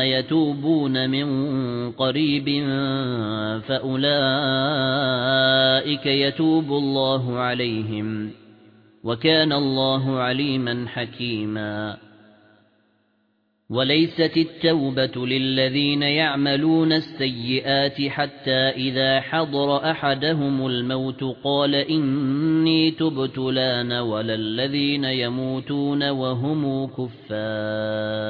يَتُوبُونَ مِن قَرِيبٍ فَأُولَئِكَ يَتُوبُ اللَّهُ عَلَيْهِمْ وَكَانَ اللَّهُ عَلِيمًا حَكِيمًا. وَلَيْسَتِ التَّوْبَةُ لِلَّذِينَ يَعْمَلُونَ السَّيِّئَاتِ حَتَّى إِذَا حَضَرَ أَحَدَهُمُ الْمَوْتُ قَالَ إِنِّي تُبْتُ الْآنَ وَلَا الَّذِينَ يَمُوتُونَ وَهُمْ كُفَّارٌ.